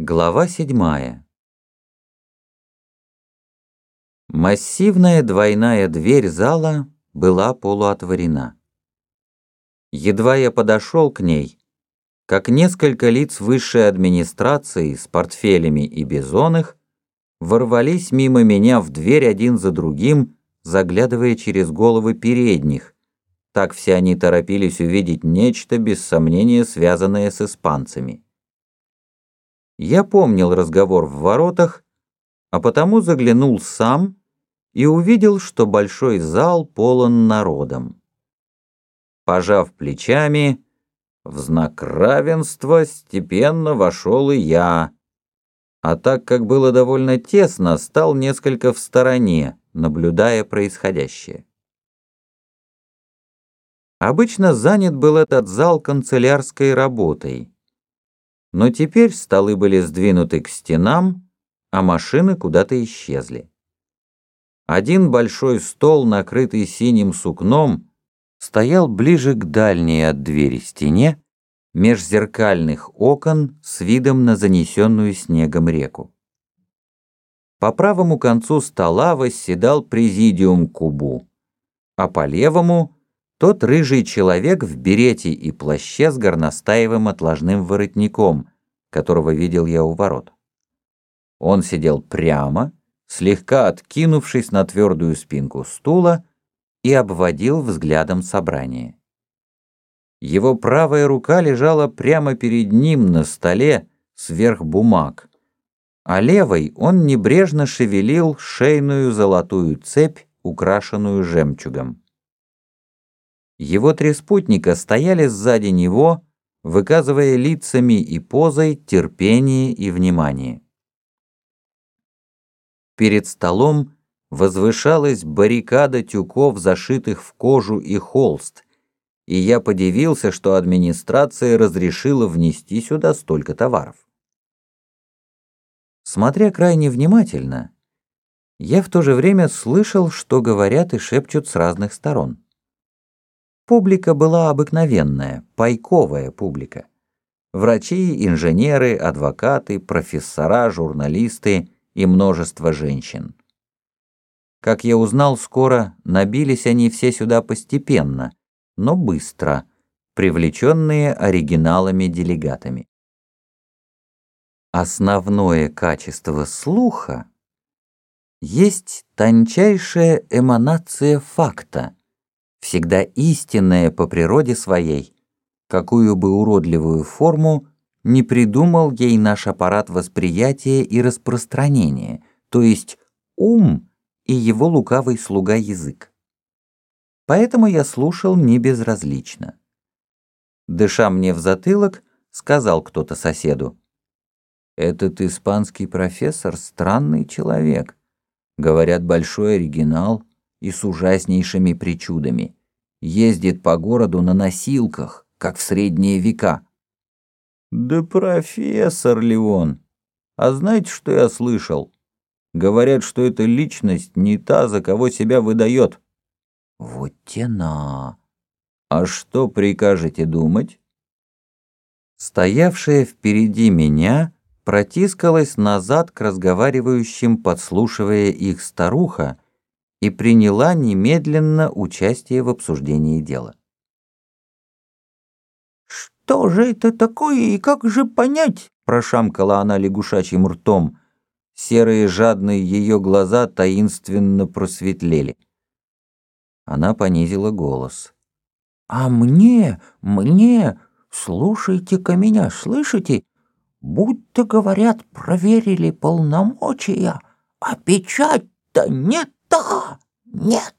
Глава седьмая. Массивная двойная дверь зала была полуотворена. Едва я подошел к ней, как несколько лиц высшей администрации с портфелями и бизонах ворвались мимо меня в дверь один за другим, заглядывая через головы передних. Так все они торопились увидеть нечто, без сомнения, связанное с испанцами. Я помнил разговор в воротах, а потому заглянул сам и увидел, что большой зал полон народом. Пожав плечами, в знак равенства степенно вошел и я, а так как было довольно тесно, стал несколько в стороне, наблюдая происходящее. Обычно занят был этот зал канцелярской работой. Но теперь столы были сдвинуты к стенам, а машины куда-то исчезли. Один большой стол, накрытый синим сукном, стоял ближе к дальней от двери стене, меж зеркальных окон с видом на занесенную снегом реку. По правому концу стола восседал президиум Кубу, а по левому тот рыжий человек в берете и плаще с горностаевым отложным воротником, которого видел я у ворот. Он сидел прямо, слегка откинувшись на твердую спинку стула, и обводил взглядом собрание. Его правая рука лежала прямо перед ним на столе сверх бумаг, а левой он небрежно шевелил шейную золотую цепь, украшенную жемчугом. Его три спутника стояли сзади него, выказывая лицами и позой терпение и внимание. Перед столом возвышалась баррикада тюков, зашитых в кожу и холст, и я подивился, что администрация разрешила внести сюда столько товаров. Смотря крайне внимательно, я в то же время слышал, что говорят и шепчут с разных сторон. Публика была обыкновенная, пайковая публика. Врачи, инженеры, адвокаты, профессора, журналисты и множество женщин. Как я узнал скоро, набились они все сюда постепенно, но быстро, привлеченные оригиналами-делегатами. Основное качество слуха есть тончайшая эманация факта – всегда истинное по природе своей, какую бы уродливую форму не придумал ей наш аппарат восприятия и распространения, то есть ум и его лукавый слуга язык. Поэтому я слушал не безразлично. Дыша мне в затылок, сказал кто-то соседу. «Этот испанский профессор — странный человек. Говорят, большой оригинал, и с ужаснейшими причудами. Ездит по городу на носилках, как в средние века. Да профессор ли он? А знаете, что я слышал? Говорят, что эта личность не та, за кого себя выдает. Вот тена. А что прикажете думать? Стоявшая впереди меня протискалась назад к разговаривающим, подслушивая их старуха, и приняла немедленно участие в обсуждении дела. «Что же это такое и как же понять?» – прошамкала она лягушачьим ртом. Серые жадные ее глаза таинственно просветлели. Она понизила голос. «А мне, мне, слушайте-ка меня, слышите? Будто, говорят, проверили полномочия, а печать-то нет да, нет.